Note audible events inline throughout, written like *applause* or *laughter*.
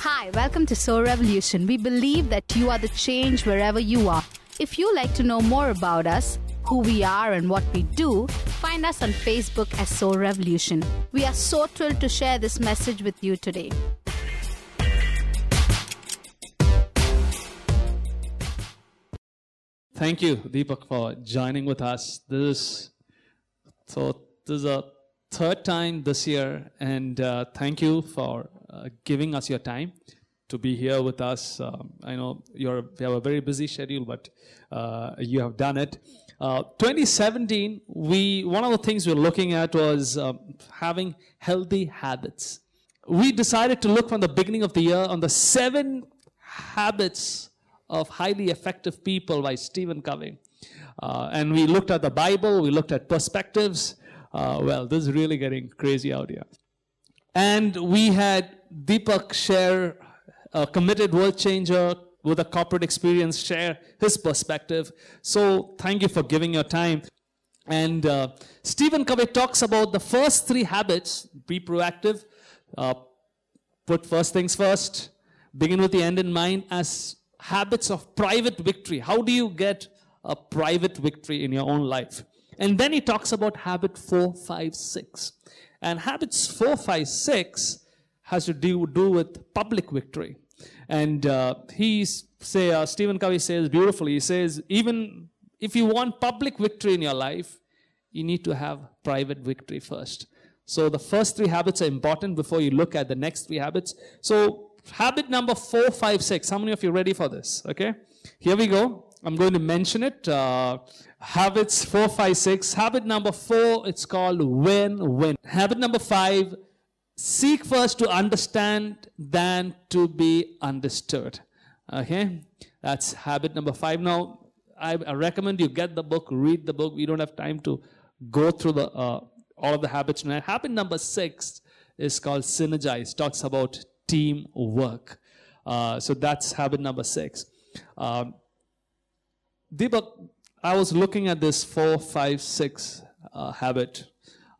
Hi, welcome to Soul Revolution. We believe that you are the change wherever you are. If you like to know more about us, who we are, and what we do, find us on Facebook as Soul Revolution. We are so thrilled to share this message with you today. Thank you, Deepak, for joining with us. This is so this is a third time this year, and uh, thank you for giving us your time to be here with us. Um, I know you're you have a very busy schedule, but uh, you have done it. Uh, 2017, we one of the things we we're looking at was um, having healthy habits. We decided to look from the beginning of the year on the seven habits of highly effective people by Stephen Covey. Uh, and we looked at the Bible, we looked at perspectives. Uh, well, this is really getting crazy out here. And we had Deepak share, a committed world changer with a corporate experience, share his perspective. So thank you for giving your time. And uh, Stephen Covey talks about the first three habits be proactive, uh, put first things first, begin with the end in mind as habits of private victory. How do you get a private victory in your own life? And then he talks about habit four, five, six. And habits four, five, six has to do, do with public victory. And uh, he's say uh, Stephen Covey says beautifully. He says even if you want public victory in your life, you need to have private victory first. So the first three habits are important before you look at the next three habits. So habit number four, five, six. How many of you ready for this? Okay. Here we go. I'm going to mention it. Uh, habits four, five, six. Habit number four, it's called win win. Habit number five, seek first to understand than to be understood. Okay. That's habit number five. Now, I, I recommend you get the book, read the book. We don't have time to go through the uh, all of the habits tonight. Habit number six is called synergize. Talks about teamwork. Uh, so that's habit number six. Um, Deepak, I was looking at this four, five, six uh, habit.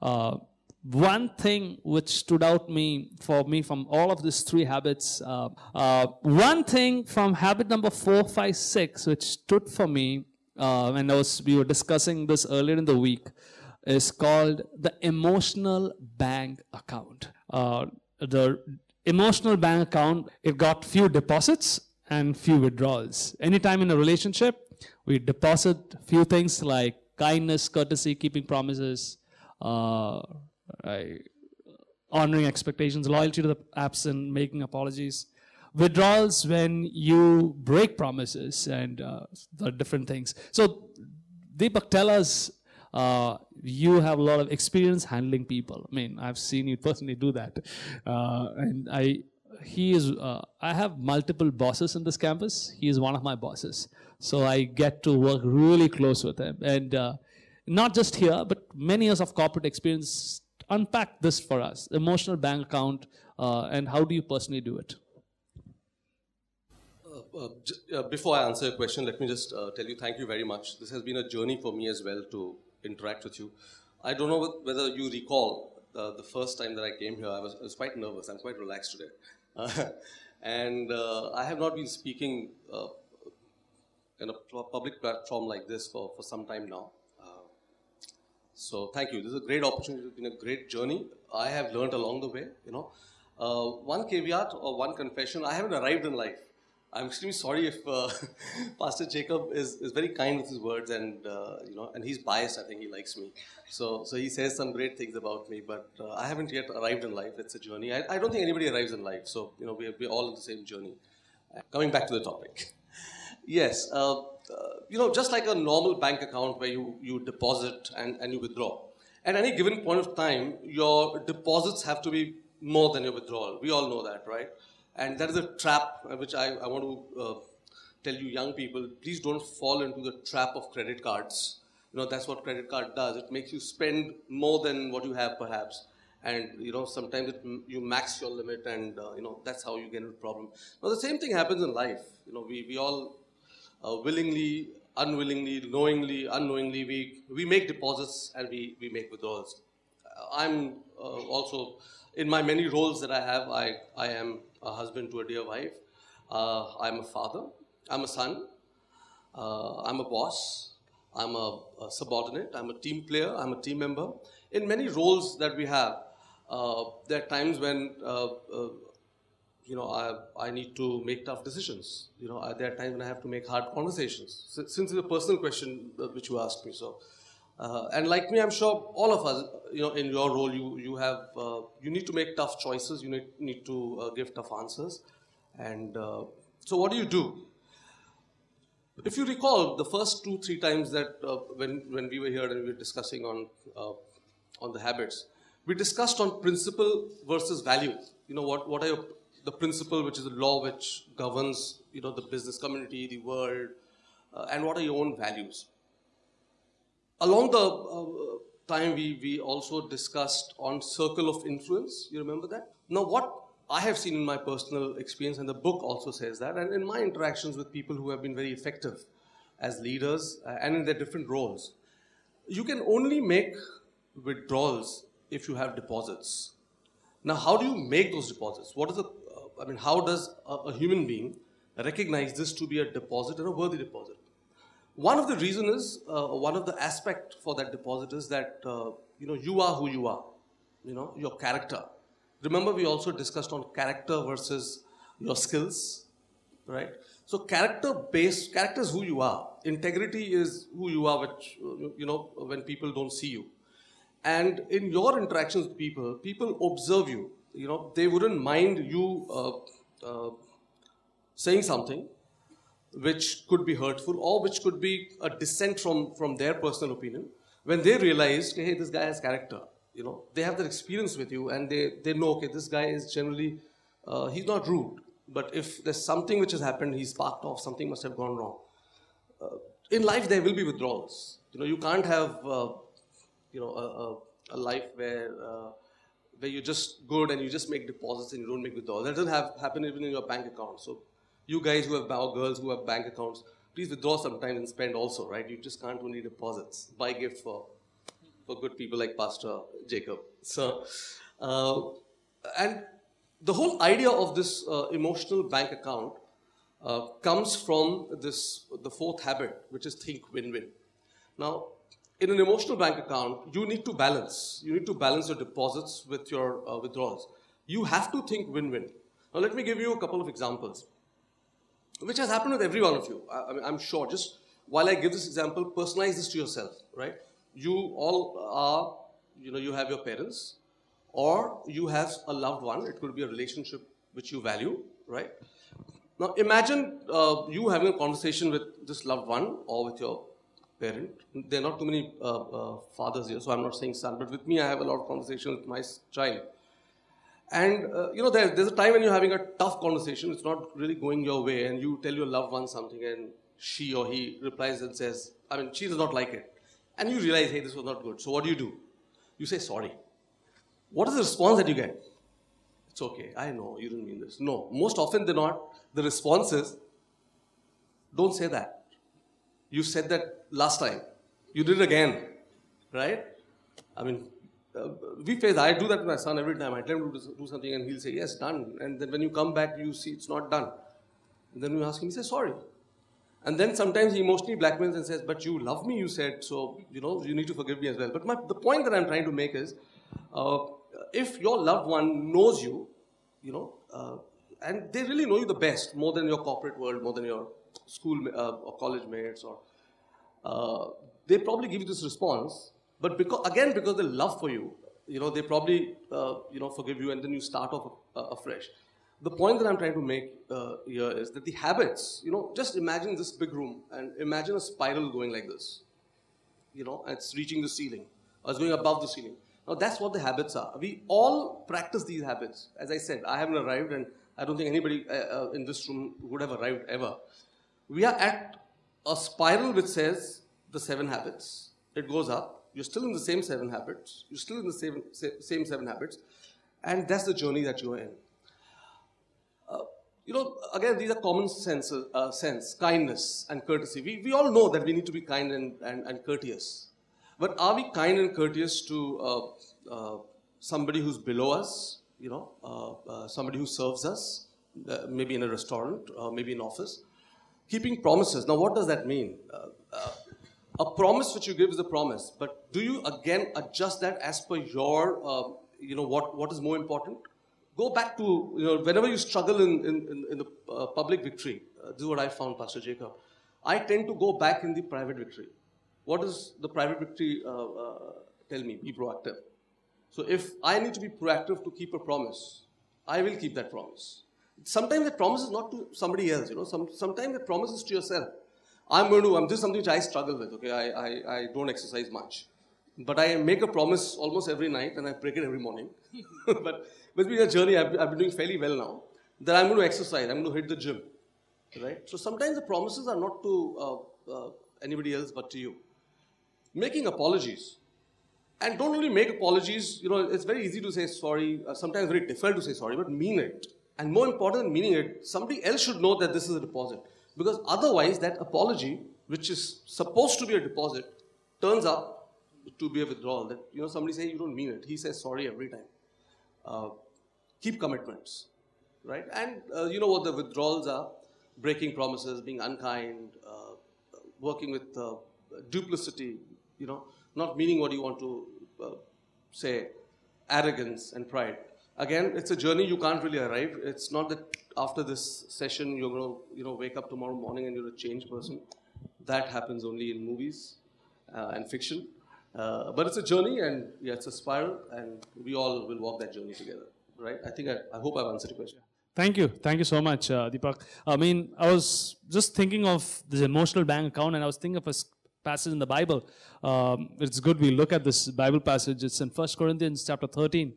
Uh, one thing which stood out me for me from all of these three habits, uh, uh one thing from habit number four, five, six, which stood for me, uh, and I was we were discussing this earlier in the week, is called the emotional bank account. Uh, the emotional bank account, it got few deposits and few withdrawals. Anytime in a relationship, we deposit few things like kindness, courtesy, keeping promises, uh, honoring expectations, loyalty to the absent, making apologies. Withdrawals when you break promises and uh, the different things. So Deepak, tell us uh, you have a lot of experience handling people. I mean, I've seen you personally do that, uh, and I. He is. Uh, I have multiple bosses in this campus. He is one of my bosses, so I get to work really close with him, and uh, not just here, but many years of corporate experience. Unpack this for us: emotional bank account, uh, and how do you personally do it? Uh, uh, before I answer your question, let me just uh, tell you thank you very much. This has been a journey for me as well to interact with you. I don't know whether you recall uh, the first time that I came here, I was, I was quite nervous. I'm quite relaxed today. Uh, *laughs* and uh, I have not been speaking uh, in a public platform like this for, for some time now. Uh, so thank you. This is a great opportunity. It's been a great journey. I have learned along the way, you know. Uh, one caveat or one confession, I haven't arrived in life. I'm extremely sorry if uh, *laughs* Pastor Jacob is, is very kind with his words and uh, you know and he's biased. I think he likes me, so so he says some great things about me. But uh, I haven't yet arrived in life. It's a journey. I, I don't think anybody arrives in life. So you know we we're all on the same journey. Coming back to the topic, *laughs* yes, uh, uh, you know just like a normal bank account where you you deposit and and you withdraw. At any given point of time, your deposits have to be more than your withdrawal. We all know that, right? And that is a trap uh, which I, I want to uh, tell you young people, please don't fall into the trap of credit cards. You know, that's what credit card does. It makes you spend more than what you have perhaps. And, you know, sometimes it, you max your limit and, uh, you know, that's how you get into problem. Now, the same thing happens in life. You know, we, we all uh, willingly, unwillingly, knowingly, unknowingly, we, we make deposits and we, we make withdrawals. I'm uh, also in my many roles that I have, I, I am a husband to a dear wife. Uh, I'm a father. I'm a son. Uh, I'm a boss. I'm a, a, subordinate. I'm a team player. I'm a team member. In many roles that we have, uh, there are times when uh, uh, you know I, I need to make tough decisions. You know, I, there are times when I have to make hard conversations. So, since it's a personal question uh, which you asked me, so. Uh, and like me, I'm sure all of us, you know, in your role, you you have uh, you need to make tough choices. You need need to uh, give tough answers. And uh, so, what do you do? If you recall, the first two three times that when when we were here and we were discussing on on the habits, we discussed on principle versus value. You know, what what are your the principle, which is the law which governs you know the business community, the world, and what are your own values? along the uh, time we, we also discussed on circle of influence. You remember that? Now what i have seen in my personal experience and the book also says that and in my interactions with people who have been very effective as leaders uh, and in their different roles you can only make withdrawals if you have deposits. Now how do you make those deposits? What is the uh, i mean how does a, a human being recognize this to be a deposit and a worthy deposit? One of the reason is uh, one of the aspect for that deposit is that uh, you know you are who you are you know your character. Remember we also discussed on character versus your skills right? So character based character is who you are. Integrity is who you are which you know when people don't see you. And in your interactions with people people observe you you know they wouldn't mind you uh, uh saying something which could be hurtful or which could be a dissent from, from their personal opinion, when they realize, hey, this guy has character, you know, they have that experience with you and they, they know, okay, this guy is generally, uh, he's not rude, but if there's something which has happened, he's sparked off, something must have gone wrong. Uh, in life, there will be withdrawals. You know, you can't have, uh, you know, a, a, a life where, uh, where you're just good and you just make deposits and you don't make withdrawals. That doesn't have happen even in your bank account. So you guys who have or girls who have bank accounts, please withdraw sometimes and spend also, right? You just can't only deposits. Buy gift for for good people like Pastor Jacob. So, uh, and the whole idea of this uh, emotional bank account uh, comes from this the fourth habit, which is think win-win. Now, in an emotional bank account, you need to balance. You need to balance your deposits with your uh, withdrawals. You have to think win-win. Now, let me give you a couple of examples which has happened with every one of you. I, I mean, I'm sure. Just while I give this example, personalize this to yourself, right? You all are, you know, you have your parents, or you have a loved one. It could be a relationship which you value, right? Now, imagine uh, you having a conversation with this loved one or with your parent. There are not too many uh, uh, fathers here, so I'm not saying son, but with me, I have a lot of conversations with my child. And uh, you know, there, there's a time when you're having a tough conversation, it's not really going your way, and you tell your loved one something, and she or he replies and says, I mean, she does not like it. And you realize, hey, this was not good. So what do you do? You say sorry. What is the response that you get? It's okay. I know you didn't mean this. No. Most often than not, the response is, don't say that. You said that last time. You did it again. Right? I mean, uh, we face, I do that with my son every time. I tell him to do something and he'll say, yes, done. And then when you come back, you see it's not done. And then we ask him, he says, sorry. And then sometimes he emotionally blackmails and says, but you love me, you said, so, you know, you need to forgive me as well. But my, the point that I'm trying to make is, uh, if your loved one knows you, you know, uh, and they really know you the best, more than your corporate world, more than your school uh, or college mates, or uh, they probably give you this response but because, again, because they love for you, you know, they probably, uh, you know, forgive you and then you start off afresh. The point that I'm trying to make here is that the habits, you know, just imagine this big room and imagine a spiral going like this. You know, it's reaching the ceiling or it's going above the ceiling. Now, that's what the habits are. We all practice these habits. As I said, I haven't arrived and I don't think anybody uh, uh, in this room would have arrived ever. We are at a spiral which says the seven habits. It goes up you're still in the same seven habits. You're still in the same, same seven habits. And that's the journey that you're in. Uh, you know, again, these are common sense, uh, sense, kindness and courtesy. We, we all know that we need to be kind and, and, and courteous. But are we kind and courteous to uh, uh somebody who's below us? you know, uh, somebody who serves us, maybe in a restaurant, maybe in office. Keeping promises. Now, what does that mean? Uh, uh, a promise which you give is a promise, but do you again adjust that as per your, uh, you know, what, what is more important? Go back to, you know, whenever you struggle in, in, in the public victory, this is what I found, Pastor Jacob. I tend to go back in the private victory. What does the private victory tell me? Be proactive. So if I need to be proactive to keep a promise, I will keep that promise. Sometimes that promise is not to somebody else, you know. Some, sometimes that promise is to yourself. I'm going to, I'm this is something which I struggle with, okay? I, I, I don't exercise much. But I make a promise almost every night and I break it every morning. *laughs* but it's been a journey, I've, I've been doing fairly well now, that I'm going to exercise, I'm going to hit the gym. Right? So sometimes the promises are not to uh, uh, anybody else but to you. Making apologies. And don't only make apologies, you know, it's very easy to say sorry, uh, sometimes very difficult to say sorry, but mean it. And more important than meaning it, somebody else should know that this is a deposit. Because otherwise, that apology, which is supposed to be a deposit, turns out to be a withdrawal. That, you know, somebody say you don't mean it. He says sorry every time. Uh, keep commitments, right? And uh, you know what the withdrawals are? Breaking promises, being unkind, uh, working with uh, duplicity, you know, not meaning what you want to uh, say, arrogance and pride. Again, it's a journey you can't really arrive. It's not that after this session you're going to you know wake up tomorrow morning and you're a changed person. That happens only in movies uh, and fiction. Uh, but it's a journey, and yeah, it's a spiral, and we all will walk that journey together, right? I think I, I hope I've answered your question. Thank you. Thank you so much, uh, Deepak. I mean, I was just thinking of this emotional bank account, and I was thinking of a passage in the Bible. Um, it's good we look at this Bible passage. It's in 1 Corinthians chapter 13.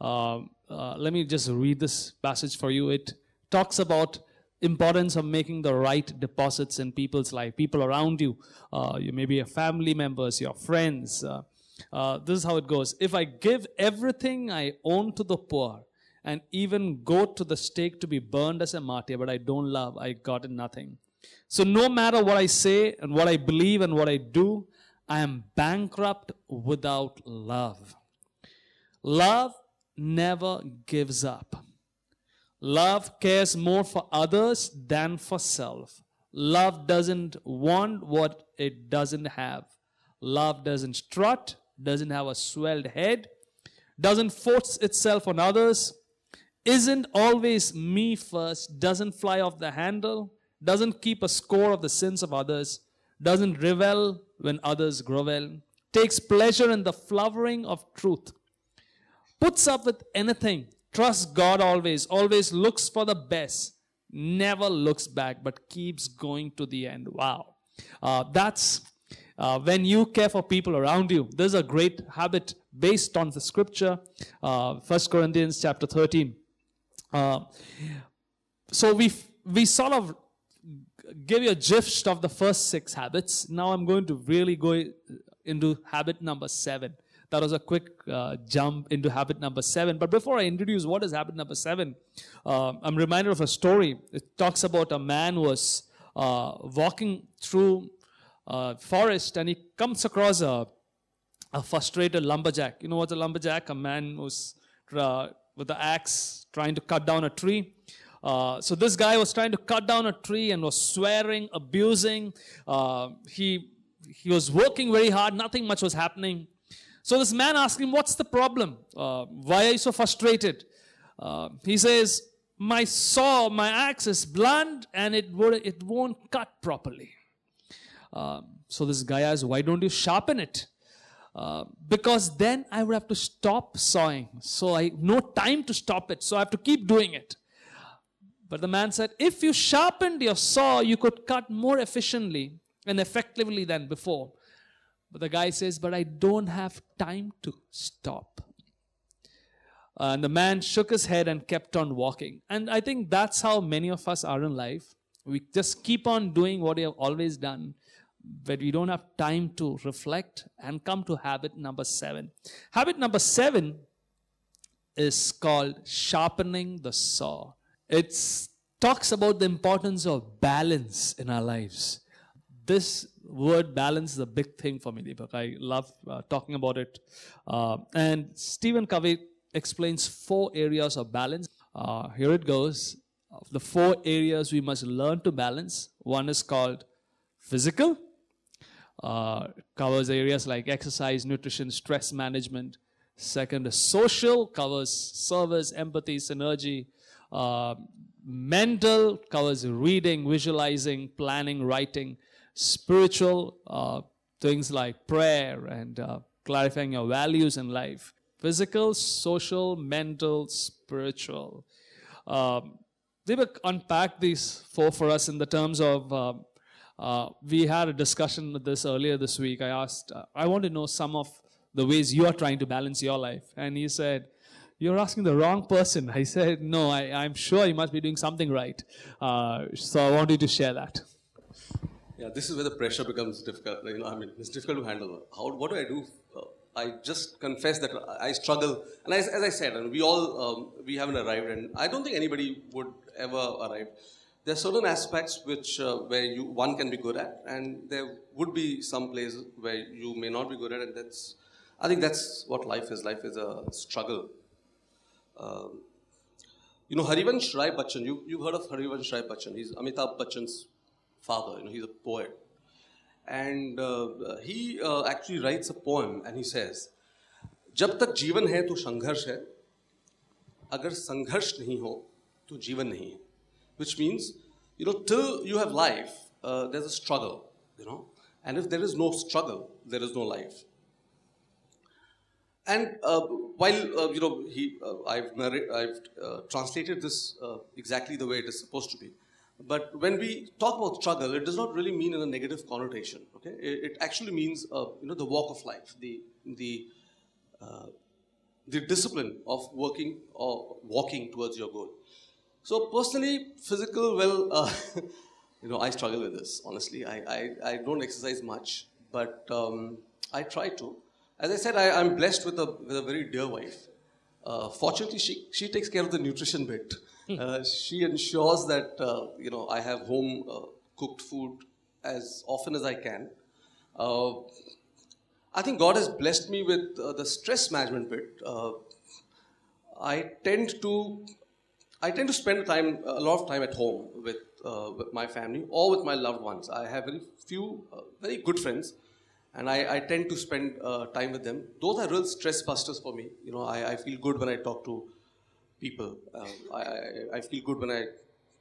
Uh, uh, let me just read this passage for you. It talks about importance of making the right deposits in people's life, people around you. Uh, you may be your family members, your friends. Uh, uh, this is how it goes. If I give everything I own to the poor and even go to the stake to be burned as a martyr, but I don't love, I got nothing. So, no matter what I say and what I believe and what I do, I am bankrupt without love. Love never gives up. Love cares more for others than for self. Love doesn't want what it doesn't have. Love doesn't strut, doesn't have a swelled head, doesn't force itself on others, isn't always me first, doesn't fly off the handle, doesn't keep a score of the sins of others, doesn't revel when others grovel, takes pleasure in the flowering of truth, puts up with anything, trusts God always, always looks for the best, never looks back, but keeps going to the end. Wow. Uh, that's uh, when you care for people around you. There's a great habit based on the scripture, uh, 1 Corinthians chapter 13. Uh, so we we sort of give you a gist of the first six habits. Now I'm going to really go into habit number seven. That was a quick uh, jump into habit number seven. But before I introduce what is habit number seven, uh, I'm reminded of a story. It talks about a man who was uh, walking through a forest and he comes across a, a frustrated lumberjack. You know what's a lumberjack? A man who's uh, with the axe trying to cut down a tree. Uh, so this guy was trying to cut down a tree and was swearing, abusing. Uh, he he was working very hard. Nothing much was happening. So this man asked him, "What's the problem? Uh, why are you so frustrated?" Uh, he says, "My saw, my axe is blunt, and it would it won't cut properly." Uh, so this guy asks, "Why don't you sharpen it?" Uh, because then I would have to stop sawing. So I no time to stop it. So I have to keep doing it. But the man said, If you sharpened your saw, you could cut more efficiently and effectively than before. But the guy says, But I don't have time to stop. Uh, and the man shook his head and kept on walking. And I think that's how many of us are in life. We just keep on doing what we have always done, but we don't have time to reflect and come to habit number seven. Habit number seven is called sharpening the saw. It talks about the importance of balance in our lives. This word balance is a big thing for me, Deepak. I love uh, talking about it. Uh, and Stephen Covey explains four areas of balance. Uh, here it goes. Of the four areas we must learn to balance, one is called physical, uh, covers areas like exercise, nutrition, stress management. Second is social, covers service, empathy, synergy. Uh, mental covers reading, visualizing, planning, writing. Spiritual, uh, things like prayer and uh, clarifying your values in life. Physical, social, mental, spiritual. Um, Deepak unpacked these four for us in the terms of um, uh, we had a discussion with this earlier this week. I asked, uh, I want to know some of the ways you are trying to balance your life. And he said, You're asking the wrong person. *laughs* I said, No, I, am sure you must be doing something right. Uh, so I want you to share that. Yeah, this is where the pressure becomes difficult. You know, I mean, it's difficult to handle. How, what do I do? Uh, I just confess that I struggle. And as, as I said, and we all, um, we haven't arrived, and I don't think anybody would ever arrive there are certain aspects which uh, where you one can be good at, and there would be some places where you may not be good at, and that's I think that's what life is. Life is a struggle. Um, you know, Harivansh Rai Bachchan. You you've heard of Harivansh Rai Bachchan? He's Amitabh Bachchan's father. You know, he's a poet, and uh, he uh, actually writes a poem, and he says, "जब तक जीवन है तो संघर्ष है, अगर संघर्ष नहीं हो तो जीवन नहीं है." which means, you know, till you have life, uh, there's a struggle, you know. And if there is no struggle, there is no life. And uh, while, uh, you know, he, uh, I've, I've uh, translated this uh, exactly the way it is supposed to be. but when we talk about struggle, it does not really mean in a negative connotation. Okay, it, it actually means you know the walk of life, the the the discipline of working or walking towards your goal. So personally, physical, well, uh, *laughs* you know, I struggle with this. Honestly, I, I, I don't exercise much, but um, I try to. As I said, I, am blessed with a, with a very dear wife. Uh, fortunately, she, she takes care of the nutrition bit. Hmm. Uh, she ensures that, uh, you know, I have home uh, cooked food as often as I can. Uh, I think God has blessed me with the stress management bit. I tend to I tend to spend time, a lot of time at home with, uh, with my family or with my loved ones. I have very few, uh, very good friends, and I, I tend to spend uh, time with them. Those are real stress busters for me. You know, I, I feel good when I talk to people. Um, I, I, feel good when I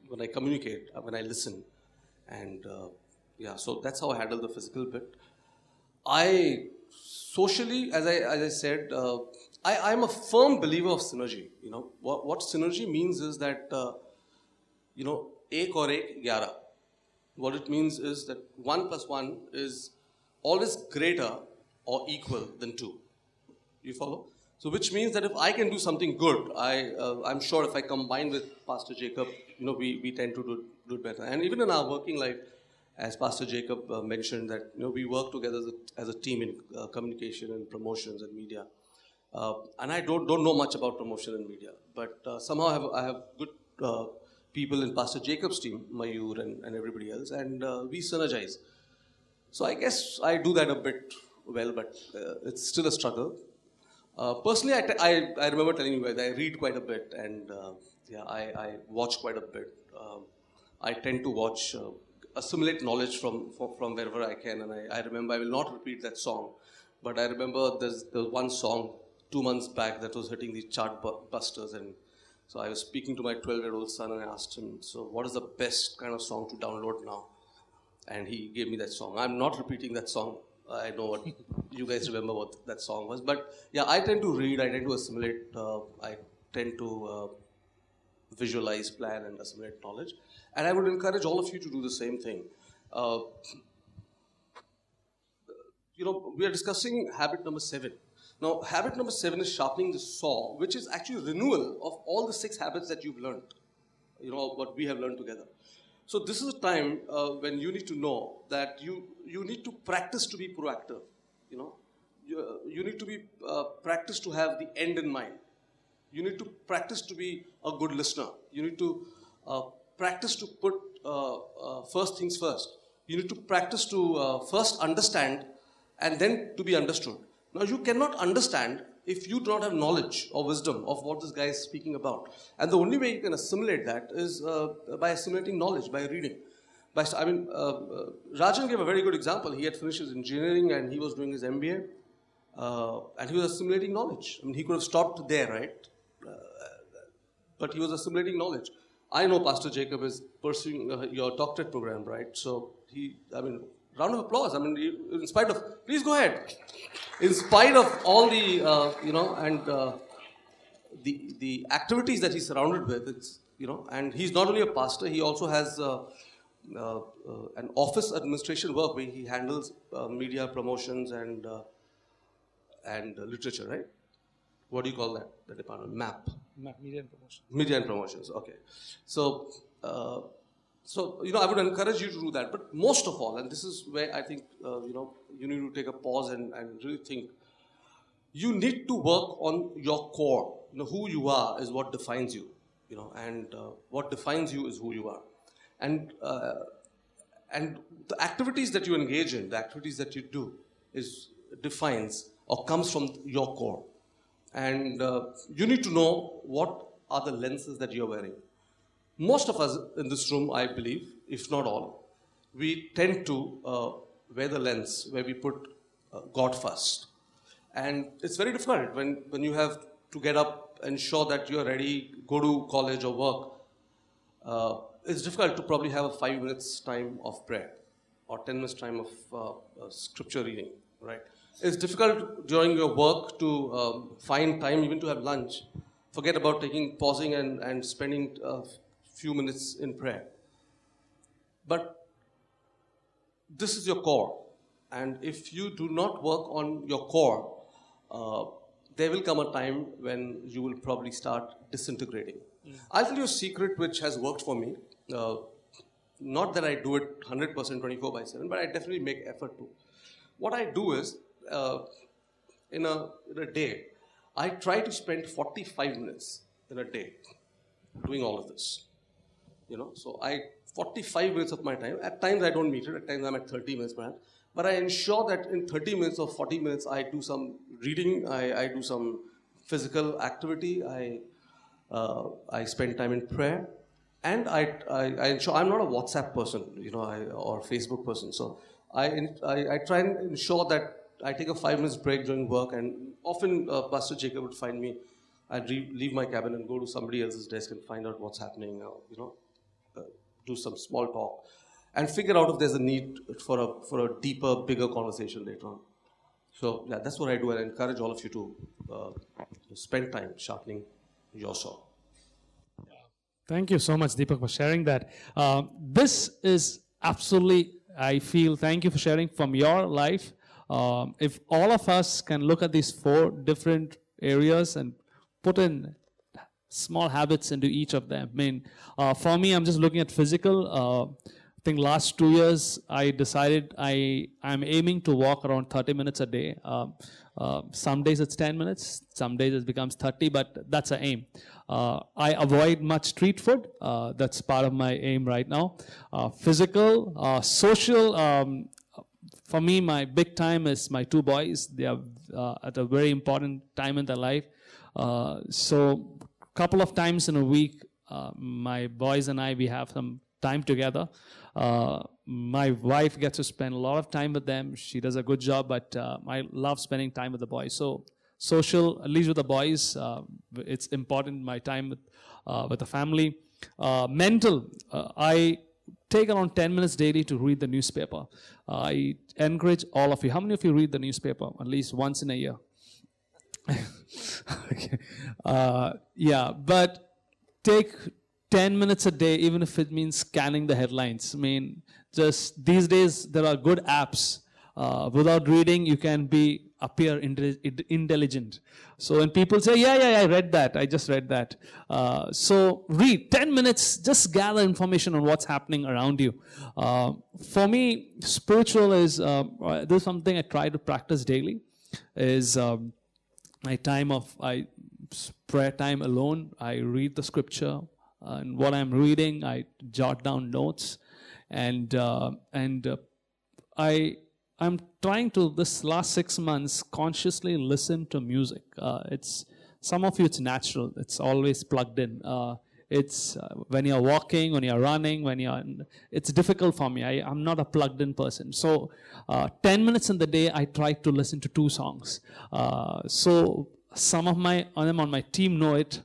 when I communicate, uh, when I listen, and uh, yeah. So that's how I handle the physical bit. I socially, as I as I said uh, I, am a firm believer of synergy. You know, what, what synergy means is that, uh, you know, ek or ek, gyara. What it means is that one plus one is always greater or equal than two. You follow? So, which means that if I can do something good, I, uh, I'm sure if I combine with Pastor Jacob, you know, we, we tend to do, do better. And even in our working life, as Pastor Jacob uh, mentioned, that you know we work together as a, as a team in uh, communication and promotions and media. Uh, and I don't, don't know much about promotion and media, but uh, somehow I have, I have good uh, people in Pastor Jacob's team, Mayur and, and everybody else, and we synergize. So I guess I do that a bit well, but uh, it's still a struggle. Uh, personally, I, t- I, I remember telling you guys, I read quite a bit, and yeah, I, I watch quite a bit. Um, I tend to watch, assimilate knowledge from, from, from wherever I can, and I, I remember I will not repeat that song, but I remember there's, there's one song two months back that was hitting the chart busters. And so I was speaking to my 12 year old son and I asked him, So, what is the best kind of song to download now? And he gave me that song. I'm not repeating that song. I know what you guys remember what that song was. But yeah, I tend to read, I tend to assimilate, uh, I tend to uh, visualize, plan, and assimilate knowledge. And I would encourage all of you to do the same thing. Uh, you know, we are discussing habit number seven. Now, habit number seven is sharpening the saw, which is actually renewal of all the six habits that you've learned. You know, what we have learned together. So this is a time uh, when you need to know that you, you need to practice to be proactive. You know, you, uh, you need to be uh, practice to have the end in mind. You need to practice to be a good listener. You need to uh, practice to put uh, uh, first things first. You need to practice to first understand and then to be understood. Now, you cannot understand if you do not have knowledge or wisdom of what this guy is speaking about. And the only way you can assimilate that is uh, by assimilating knowledge, by reading. By, I mean, uh, uh, Rajan gave a very good example. He had finished his engineering and he was doing his MBA. Uh, and he was assimilating knowledge. I mean, he could have stopped there, right? Uh, but he was assimilating knowledge. I know Pastor Jacob is pursuing your doctorate program, right? So he, I mean, round of applause. I mean, in spite of, please go ahead. In spite of all the, uh, you know, and uh, the the activities that he's surrounded with, it's you know, and he's not only a pastor, he also has. Uh, uh, an office administration work where he handles media promotions and and literature, right? What do you call that? The department map. Map media and promotions. Media and promotions. Okay. So, uh, so you know, I would encourage you to do that. But most of all, and this is where I think uh, you know you need to take a pause and, and really think. You need to work on your core. You know, who you are is what defines you. You know, and uh, what defines you is who you are. And uh, and the activities that you engage in, the activities that you do, is defines or comes from your core. And uh, you need to know what are the lenses that you're wearing. Most of us in this room, I believe, if not all, we tend to uh, wear the lens where we put uh, God first. And it's very difficult when, when you have to get up, ensure that you're ready, go to college or work. Uh, it's difficult to probably have a five minutes time of prayer or 10 minutes time of uh, uh, scripture reading, right? It's difficult during your work to um, find time even to have lunch. Forget about taking, pausing and, and spending a few minutes in prayer. But this is your core. And if you do not work on your core, uh, there will come a time when you will probably start disintegrating. Mm. I'll tell you a secret which has worked for me. Uh, not that I do it 100% 24 by 7, but I definitely make effort to. What I do is, uh, in, a, in a day, I try to spend 45 minutes in a day doing all of this. You know, so I 45 minutes of my time. At times I don't meet it. At times I'm at 30 minutes perhaps. But I ensure that in 30 minutes or 40 minutes I do some reading. I, I do some physical activity. I uh, I spend time in prayer, and I, I, I ensure I'm not a WhatsApp person, you know, I, or Facebook person. So I, I, I try and ensure that I take a five minutes break during work, and often uh, Pastor Jacob would find me. I'd re- leave my cabin and go to somebody else's desk and find out what's happening, uh, you know, do some small talk, and figure out if there's a need for a for a deeper, bigger conversation later on. So yeah, that's what I do, and I encourage all of you to, uh, to spend time sharpening your saw. Thank you so much, Deepak, for sharing that. Uh, this is absolutely I feel thank you for sharing from your life. Um, if all of us can look at these four different areas and put in small habits into each of them. I mean, uh, for me, I'm just looking at physical. Uh, I think last two years, I decided I I'm aiming to walk around 30 minutes a day. Uh, uh some days it's 10 minutes, some days it becomes 30, but that's an aim. Uh, I avoid much street food. Uh, that's part of my aim right now. Physical, social. Um, for me, my big time is my two boys. They are at a very important time in their life. So, couple of times in a week, my boys and I we have some time together. my wife gets to spend a lot of time with them. She does a good job, but I love spending time with the boys. So social, at least with the boys. Uh, it's important, my time with, uh, with the family. Uh, mental, uh, I take around 10 minutes daily to read the newspaper. I encourage all of you. How many of you read the newspaper at least once in a year? *laughs* okay. Uh, yeah, but take 10 minutes a day, even if it means scanning the headlines. I mean, just these days, there are good apps. Uh, without reading, you can be appear intelligent. So when people say, yeah, yeah, I read that, I just read that. Uh, so read 10 minutes, just gather information on what's happening around you. Uh, for me, spiritual is, uh, this is something I try to practice daily, is um, my time of I prayer time alone. I read the scripture, and what I'm reading, I jot down notes, and uh, and uh, I I'm trying to this last six months consciously listen to music. Uh, it's some of you it's natural. It's always plugged in. It's uh, when you're walking, when you're running, when you're. it's difficult for me. I, am not a plugged in person. So, uh, 10 minutes in the day, I try to listen to two songs. Uh, so, some of my them on my team know it.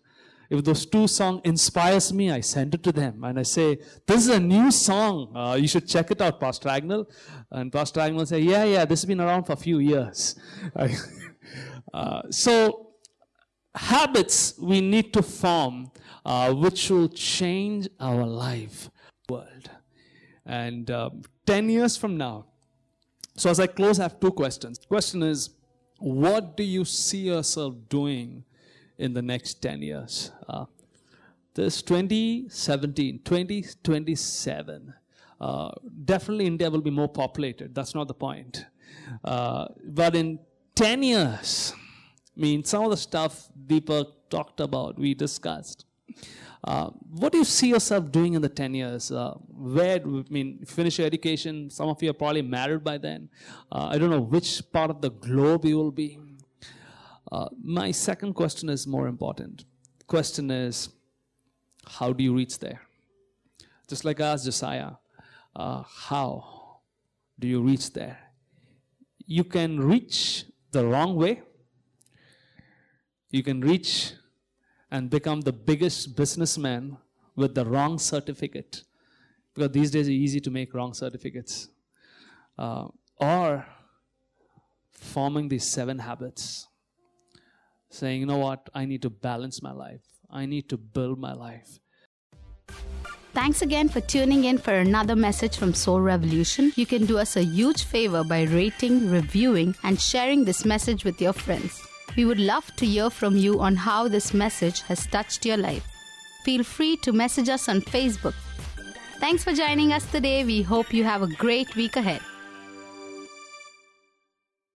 If those two songs inspires me, I send it to them and I say, "This is a new song. Uh, you should check it out, Pastor Agnel." And Pastor Agnel say, "Yeah, yeah, this has been around for a few years." *laughs* uh, so habits we need to form uh, which will change our life world. And um, 10 years from now so as i close i have two questions. Question is what do you see yourself doing in the next 10 years? Uh, this 2017 2027 uh, definitely india will be more populated. That's not the point. Uh, but in 10 years I mean, some of the stuff Deepak talked about, we discussed. Uh, what do you see yourself doing in the 10 years? Uh, where, I mean, finish your education, some of you are probably married by then. Uh, I don't know which part of the globe you will be. Uh, my second question is more important. Question is, how do you reach there? Just like I asked Josiah, uh, how do you reach there? You can reach the wrong way, you can reach and become the biggest businessman with the wrong certificate. Because these days it's easy to make wrong certificates. Uh, or forming these seven habits. Saying, you know what, I need to balance my life. I need to build my life. Thanks again for tuning in for another message from Soul Revolution. You can do us a huge favor by rating, reviewing, and sharing this message with your friends. We would love to hear from you on how this message has touched your life. Feel free to message us on Facebook. Thanks for joining us today. We hope you have a great week ahead.